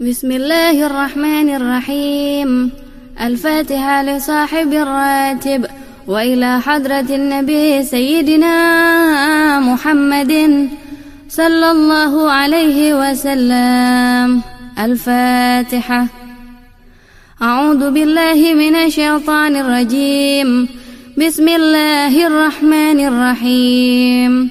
بسم الله الرحمن الرحيم الفاتحة لصاحب الراتب وإلى حضرة النبي سيدنا محمد صلى الله عليه وسلم الفاتحة أعوذ بالله من الشيطان الرجيم بسم الله الرحمن الرحيم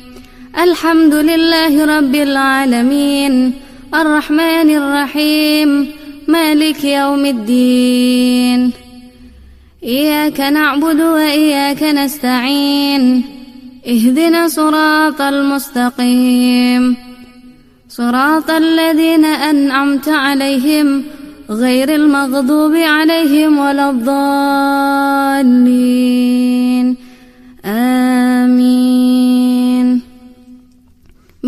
الحمد لله رب العالمين الرحمن الرحيم مالك يوم الدين. إياك نعبد وإياك نستعين. اهدنا صراط المستقيم. صراط الذين أنعمت عليهم غير المغضوب عليهم ولا الضالين.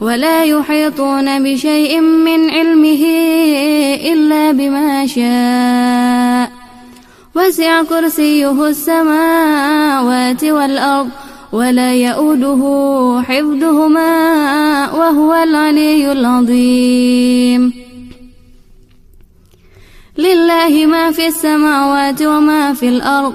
ولا يحيطون بشيء من علمه إلا بما شاء. وسع كرسيه السماوات والأرض ولا يؤوده حفظهما وهو العلي العظيم. لله ما في السماوات وما في الأرض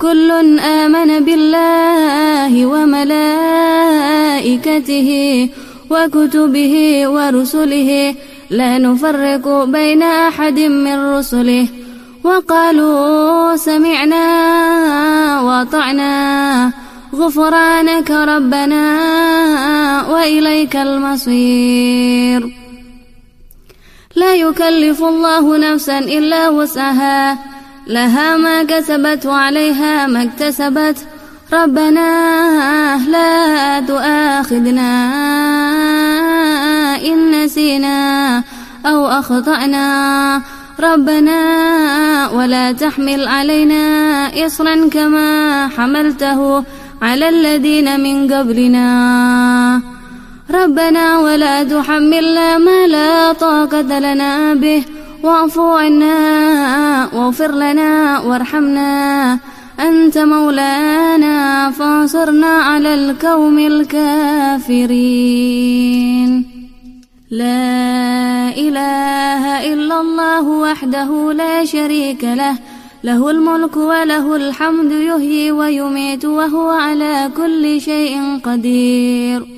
كل آمن بالله وملائكته وكتبه ورسله لا نفرق بين أحد من رسله وقالوا سمعنا وطعنا غفرانك ربنا وإليك المصير لا يكلف الله نفسا إلا وسعها لها ما كسبت وعليها ما اكتسبت. ربنا لا تؤاخذنا إن نسينا أو أخطأنا. ربنا ولا تحمل علينا إصرا كما حملته على الذين من قبلنا. ربنا ولا تحملنا ما لا طاقة لنا به. واعف عنا واغفر لنا وارحمنا. أنت مولانا فانصرنا على القوم الكافرين. لا إله إلا الله وحده لا شريك له. له الملك وله الحمد يحيي ويميت وهو على كل شيء قدير.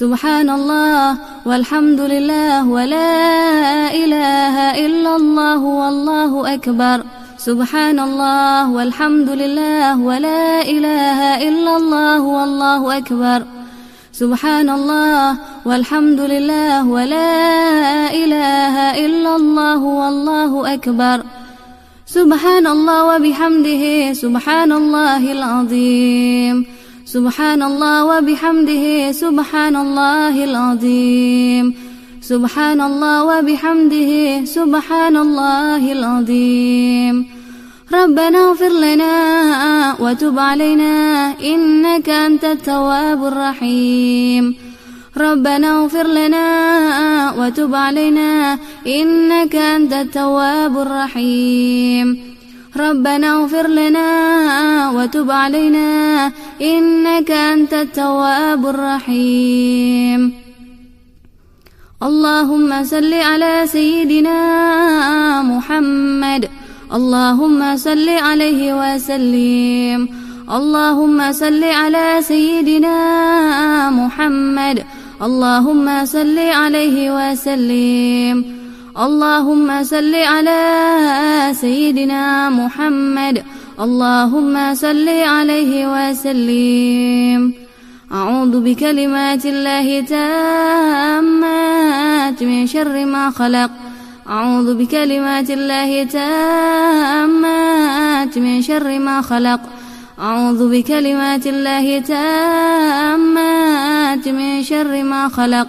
سبحان الله والحمد لله ولا إله إلا الله والله أكبر. سبحان الله والحمد لله ولا إله إلا الله والله أكبر. سبحان الله والحمد لله ولا إله إلا الله والله أكبر. سبحان الله وبحمده سبحان الله العظيم. سبحان الله وبحمده سبحان الله العظيم. سبحان الله وبحمده سبحان الله العظيم. ربنا اغفر لنا وتب علينا إنك أنت التواب الرحيم. ربنا اغفر لنا وتب علينا إنك أنت التواب الرحيم. ربنا اغفر لنا وتب علينا إنك أنت التواب الرحيم. اللهم صل على سيدنا محمد. اللهم صل عليه وسلم. اللهم صل على سيدنا محمد. اللهم صل عليه وسلم. اللهم صل على سيدنا محمد. اللهم صل عليه وسلم. أعوذ بكلمات الله تامات من شر ما خلق. أعوذ بكلمات الله تامات من شر ما خلق. أعوذ بكلمات الله تامات من شر ما خلق.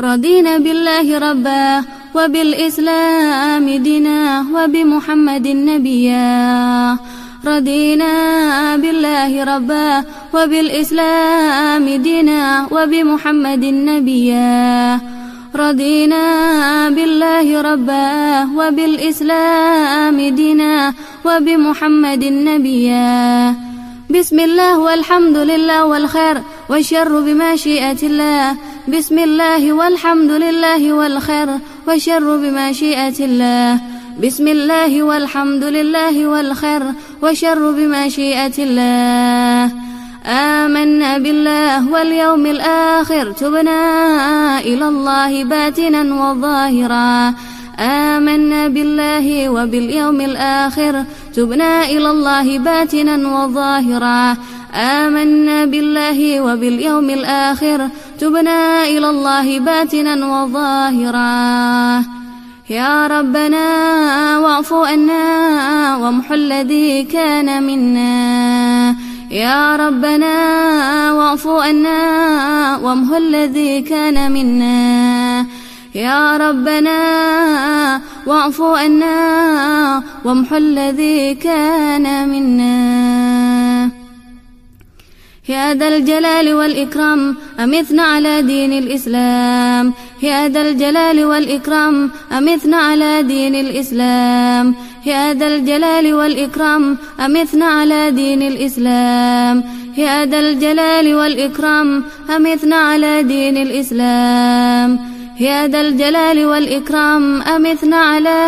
رضينا بالله ربا وبالإسلام دينا وبمحمد نبيا. رضينا بالله ربا وبالإسلام دينا وبمحمد نبيا. رضينا بالله ربا وبالإسلام دينا وبمحمد نبيا. بسم الله والحمد لله والخير والشر بمشيئة الله. بسم الله والحمد لله والخير والشر بمشيئة الله. بسم الله والحمد لله والخير والشر بمشيئة الله. آمنا بالله واليوم الآخر تبنا إلى الله باتنا وظاهرا. آمنا بالله وباليوم الآخر. تبنا إلى الله باتنا وظاهرا. آمنا بالله وباليوم الآخر. تبنا إلى الله باتنا وظاهرا. يا ربنا واعف عنا وامح الذي كان منا. يا ربنا واعف عنا وامح الذي كان منا. يا ربنا واعف عنا وامح الذي كان منا. يا ذا الجلال والإكرام أمتنا على دين الإسلام. يا ذا الجلال والإكرام أمتنا على دين الإسلام. يا ذا الجلال والإكرام أمتنا على دين الإسلام. يا ذا الجلال والإكرام أمتنا على دين الإسلام. يا ذا الجلال والإكرام أمتنا على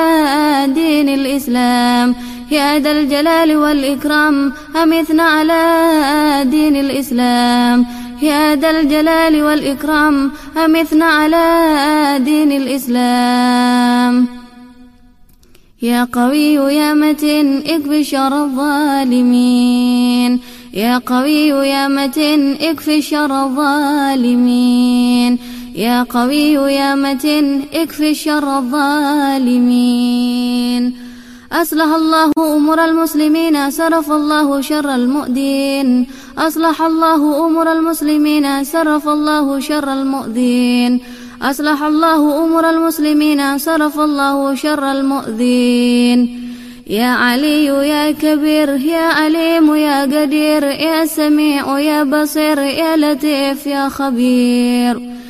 دين الإسلام. يا ذا الجلال والإكرام أمتنا على دين الإسلام. يا ذا الجلال والإكرام أمتنا على دين الإسلام. يا قوي يا متين اكف شر الظالمين. يا قوي يا متين اكف شر الظالمين. يا قوي يا متين اكف شر الظالمين. أصلح الله أمور المسلمين صرف الله شر المؤذين. أصلح الله أمور المسلمين صرف الله شر المؤذين. أصلح الله أمور المسلمين صرف الله شر المؤذين. يا علي يا كبير يا عليم يا قدير يا سميع يا بصير يا لطيف يا خبير.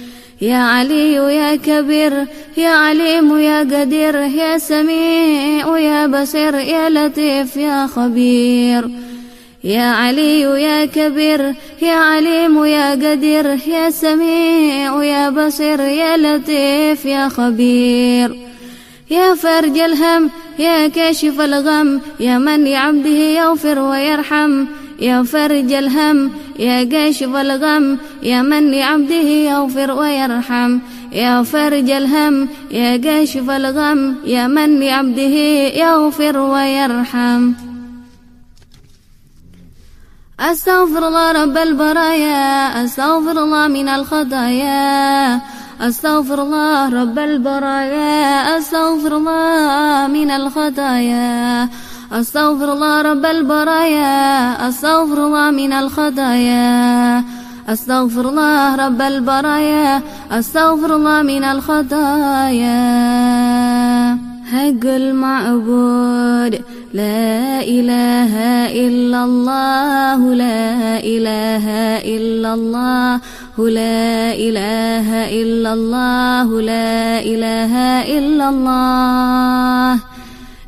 يا علي يا كبير يا عليم يا قدير يا سميع يا بصير يا لطيف يا خبير. يا علي يا كبير يا عليم يا قدير يا سميع يا بصير يا لطيف يا خبير. يا فرج الهم يا كاشف الغم يا من لعبده يغفر ويرحم. يا فرج الهم يا كاشف الغم يا من لعبده يغفر ويرحم. يا فرج الهم يا كاشف الغم يا من لعبده يغفر ويرحم. أستغفر الله رب البرايا أستغفر الله من الخطايا. أستغفر الله رب البرايا أستغفر الله من الخطايا. أستغفر الله رب البرايا أستغفر الله من الخطايا. أستغفر الله رب البرايا أستغفر الله من الخطايا. حق المعبود لا إله إلا الله لا إله إلا الله لا إله إلا الله لا إله إلا الله.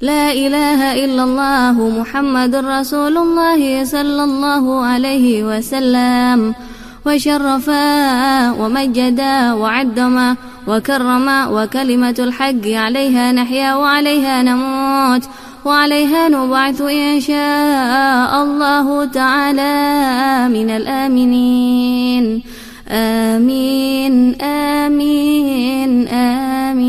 لا إله إلا الله محمد رسول الله صلى الله عليه وسلم. وشرفا ومجدا وعدما وكرما وكلمة الحق عليها نحيا وعليها نموت وعليها نبعث إن شاء الله تعالى من الآمنين. آمين آمين آمين.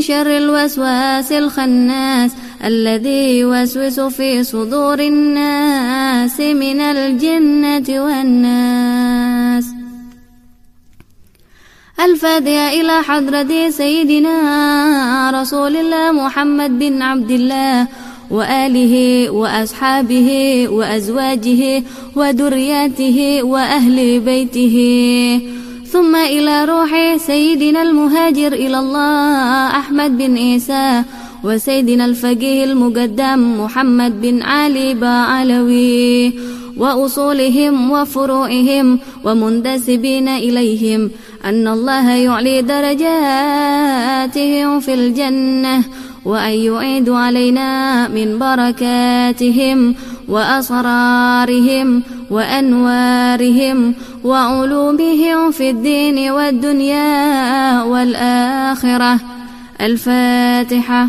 من شر الوسواس الخناس الذي يوسوس في صدور الناس من الجنة والناس. الفاتحة إلى حضرة سيدنا رسول الله محمد بن عبد الله وآله وأصحابه وأزواجه وذرياته وأهل بيته. ثم إلى روح سيدنا المهاجر إلى الله أحمد بن عيسى وسيدنا الفقيه المقدم محمد بن علي بعلوي وأصولهم وفروعهم ومنتسبين إليهم أن الله يعلي درجاتهم في الجنة وأن يعيد علينا من بركاتهم. وأسرارهم وأنوارهم وعلومهم في الدين والدنيا والآخرة. الفاتحة.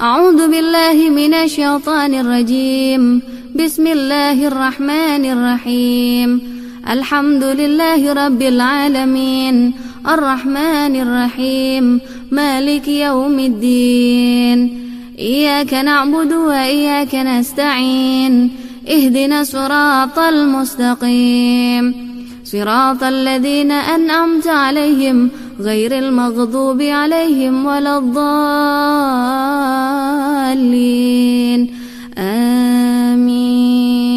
أعوذ بالله من الشيطان الرجيم. بسم الله الرحمن الرحيم. الحمد لله رب العالمين. الرحمن الرحيم. مالك يوم الدين. إياك نعبد وإياك نستعين اهدنا صراط المستقيم. صراط الذين أنعمت عليهم غير المغضوب عليهم ولا الضالين. آمين.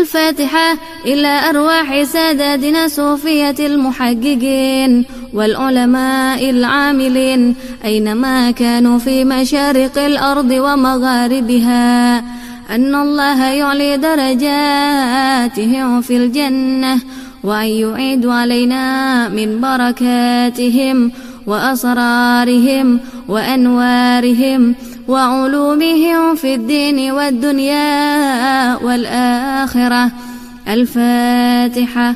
الفاتحة إلى أرواح ساداتنا الصوفية المحققين والعلماء العاملين أينما كانوا في مشارق الأرض ومغاربها. أن الله يعلي درجاتهم في الجنة وأن يعيد علينا من بركاتهم وأسرارهم وأنوارهم وعلومهم في الدين والدنيا والآخرة. الفاتحة.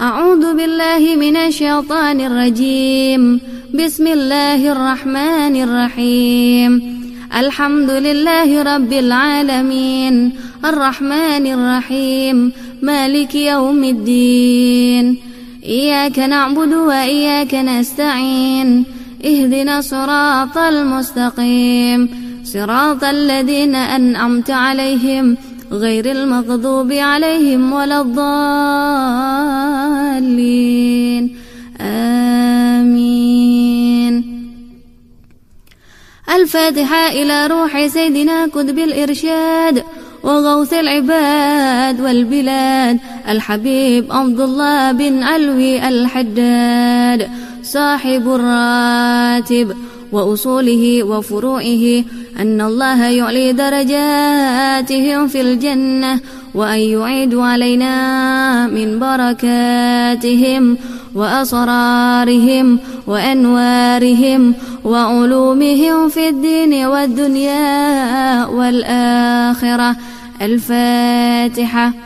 أعوذ بالله من الشيطان الرجيم. بسم الله الرحمن الرحيم. الحمد لله رب العالمين. الرحمن الرحيم. مالك يوم الدين. إياك نعبد وإياك نستعين. اهدنا صراط المستقيم. صراط الذين أنعمت عليهم غير المغضوب عليهم ولا الضالين. آمين. الفاتحة إلى روح سيدنا كتب الإرشاد وغوث العباد والبلاد. الحبيب عبد الله بن علوي الحداد. صاحب الراتب وأصوله وفروعه أن الله يعلي درجاتهم في الجنة وأن يعيد علينا من بركاتهم وأسرارهم وأنوارهم وعلومهم في الدين والدنيا والآخرة. الفاتحة.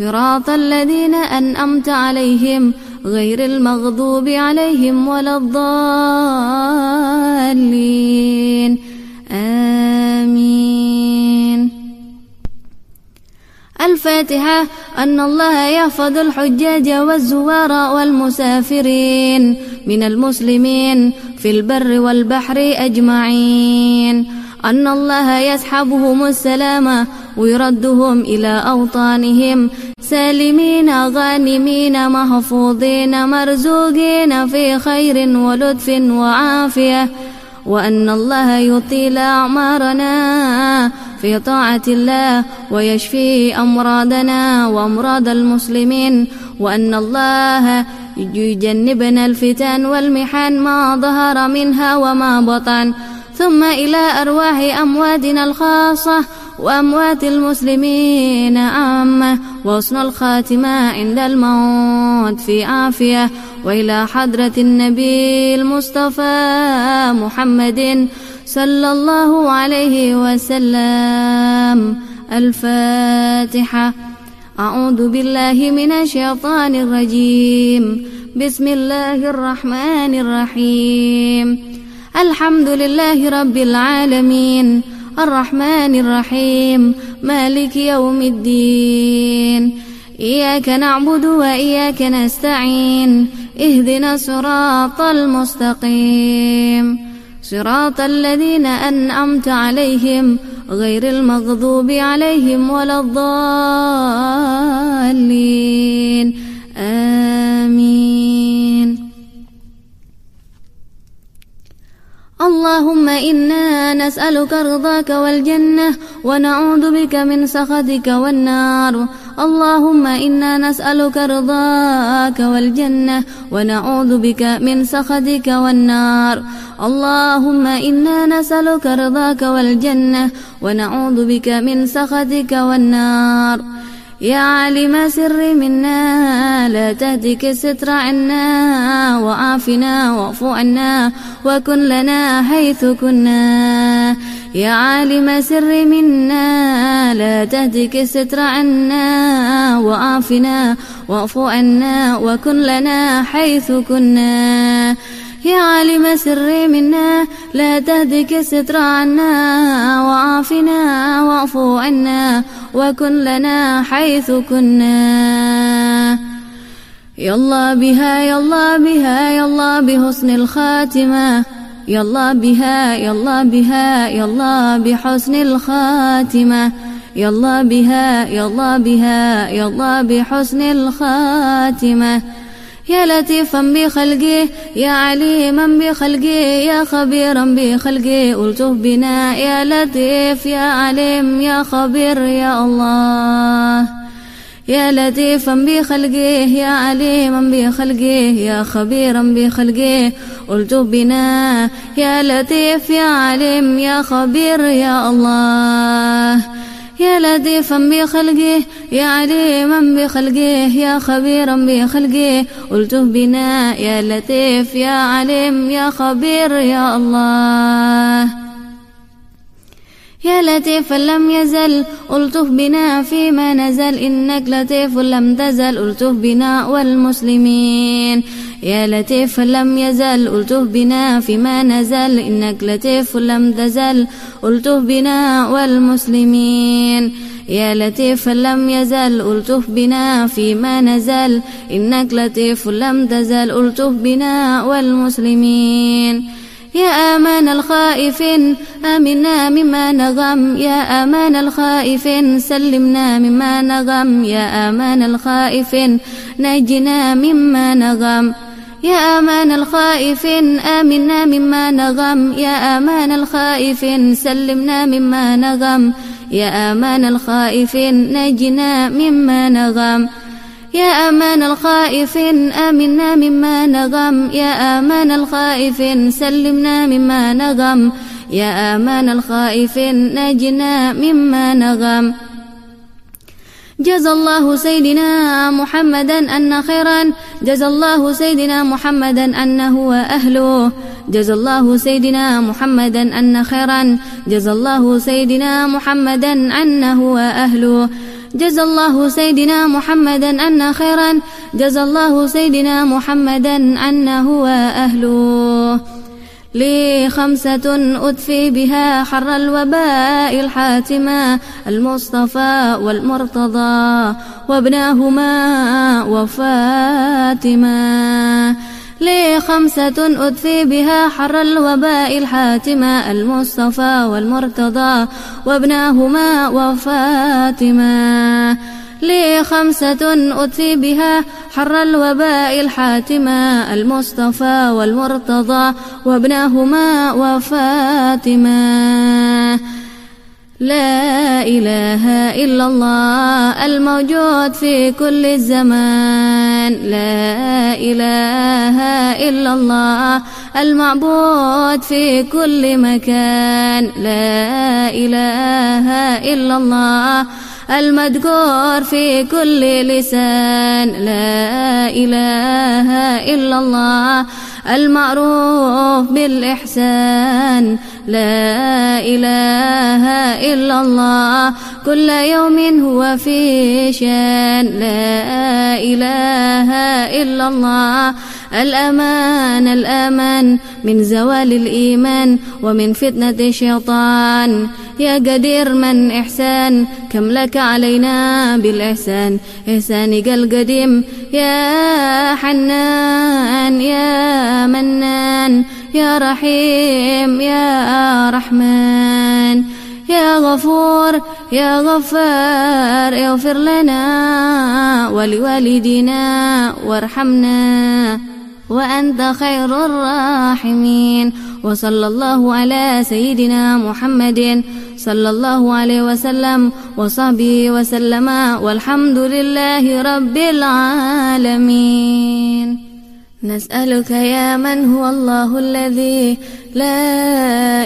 صراط الذين أنأمت عليهم غير المغضوب عليهم ولا الضالين. آمين. الفاتحة أن الله يحفظ الحجاج والزوار والمسافرين من المسلمين في البر والبحر أجمعين. أن الله يسحبهم السلام ويردهم إلى أوطانهم. سالمين غانمين محفوظين مرزوقين في خير ولطف وعافية. وأن الله يطيل أعمارنا في طاعة الله ويشفي أمراضنا وأمراض المسلمين. وأن الله يجنبنا الفتن والمحن ما ظهر منها وما بطن. ثم إلى أرواح أمواتنا الخاصة وأموات المسلمين عامة وحسن الخاتمة عند الموت في عافية وإلى حضرة النبي المصطفى محمد صلى الله عليه وسلم. الفاتحة. أعوذ بالله من الشيطان الرجيم. بسم الله الرحمن الرحيم. الحمد لله رب العالمين. الرحمن الرحيم. مالك يوم الدين. إياك نعبد وإياك نستعين. اهدنا صراط المستقيم. صراط الذين أنعمت عليهم غير المغضوب عليهم ولا الضالين. آمين. اللهم إنا نسألك رضاك والجنة ونعوذ بك من سخطك والنار. اللهم إنا نسألك رضاك والجنة ونعوذ بك من سخطك والنار. اللهم إنا نسألك رضاك والجنة ونعوذ بك من سخطك والنار. يا عالم سر منا لا تهتك الستر عنا وعافنا واعف عنا وكن لنا حيث كنا. يا عالم سر منا لا تهتك الستر عنا وعافنا واعف عنا وكن لنا حيث كنا. يا عالم سر منا لا تهدك الستر عنا وعافنا واعف عنا وكن لنا حيث كنا. يلا بها يلا بها يلا بحسن الخاتمة. يلا بها يلا بها يلا بحسن الخاتمة. يلا بها يلا بها يلا بحسن الخاتمة. يا لطيفا بخلقه يا عليما بخلقه يا خبيرا بخلقه قلته بنا يا لطيف يا عليم يا خبير يا الله. يا لطيفا بخلقه يا عليما بخلقه يا خبيرا بخلقه قلت بنا يا لطيف يا عليم يا خبير يا الله. يا لطيفا بخلقه يا عليما بخلقه يا خبيرا بخلقه. قلت بنا يا لطيف يا عليم يا خبير يا الله. يا لطيف لم يزل ألطف بنا فيما نزل. إنك لطيف لم تزل ألطف بنا والمسلمين. يا لطيف لم يزل ألطف بنا فيما نزل. إنك لطيف لم تزل ألطف بنا والمسلمين. يا لطيف لم يزل ألطف بنا فيما نزل. إنك لطيف لم تزل ألطف بنا والمسلمين. يا آمان الخائفين آمنا مما نغم. يا آمان الخائفين سلمنا مما نغم. يا آمان الخائفين نجنا مما نغم. يا آمان الخائفين آمنا مما نغم. يا آمان الخائفين سلمنا مما نغم. يا آمان الخائفين نجنا مما نغم. يا أمان الخائفين آمنا مما نغم. يا أمان الخائفين سلمنا مما نغم. يا أمان الخائفين نجنا مما نغم. جزى الله سيدنا محمدا أن خيرا. جزى الله سيدنا محمدا أنه وأهله جزى الله سيدنا محمدا أن خيرا. جزى الله سيدنا محمدا أنه وأهله جزى الله سيدنا محمدا أن خيرا. جزى الله سيدنا محمدا أنه وأهله لي خمسة أدفي بها حر الوباء الحاتمة المصطفى والمرتضى وابناهما وفاتمة. لي خمسة أدفي بها حر الوباء الحاتمة المصطفى والمرتضى وابناهما وفاتمة. لي خمسة أدفي بها حر الوباء الحاتمة المصطفى والمرتضى وابناهما وفاتمة لا إله إلا الله الموجود في كل الزمان. لا إله إلا الله المعبود في كل مكان. لا إله إلا الله المذكور في كل لسان. لا إله إلا الله المعروف بالإحسان. لا إله إلا الله كل يوم هو في شان. لا إله إلا الله الأمان الأمان. من زوال الإيمان ومن فتنة الشيطان. يا قدير من إحسان كم لك علينا بالإحسان؟ إحسانك القديم يا حنان يا منان. يا رحيم يا رحمن. يا غفور يا غفار اغفر لنا ولوالدينا وارحمنا. وأنت خير الراحمين. وصلى الله على سيدنا محمد صلى الله عليه وسلم وصحبه وسلم والحمد لله رب العالمين. نسألك يا من هو الله الذي لا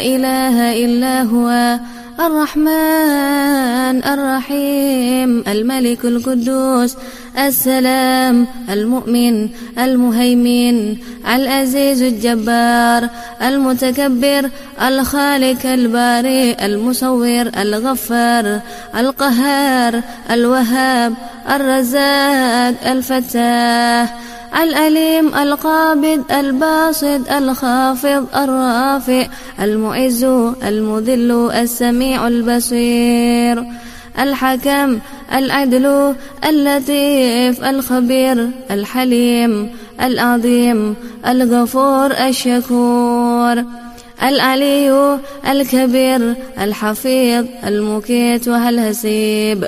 إله إلا هو. الرحمن الرحيم الملك القدوس السلام المؤمن المهيمن العزيز الجبار المتكبر الخالق البارئ المصور الغفار القهار الوهاب الرزاق الفتاح الأليم القابض الباسط الخافض الرافع المعز المذل السميع البصير الحكم العدل اللطيف الخبير الحليم العظيم الغفور الشكور العلي الكبير الحفيظ المكيت والهسيب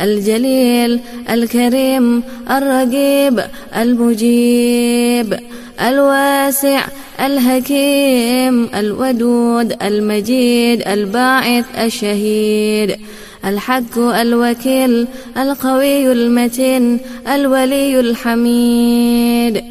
الجليل الكريم الرقيب المجيب الواسع الحكيم الودود المجيد الباعث الشهيد الحق الوكيل القوي المتين الولي الحميد.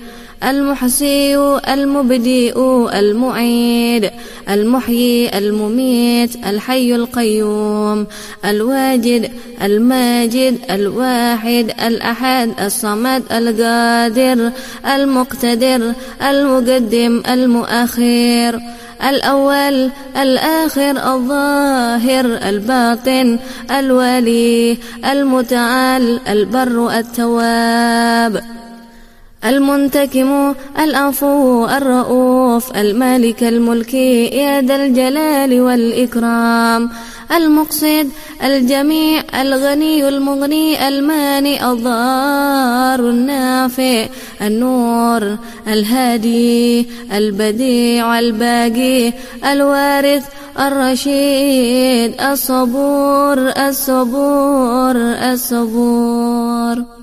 المحصي المبدئ المعيد المحيي المميت الحي القيوم الواجد الماجد الواحد الأحد الصمد القادر المقتدر المقدم المؤخر الأول الآخر الظاهر الباطن الولي المتعال البر التواب المنتكم العفو الرؤوف المالك الملكي يا ذا الجلال والإكرام. المقصد الجميع الغني المغني الماني الضار النافع النور الهادي البديع الباقي الوارث الرشيد الصبور الصبور الصبور.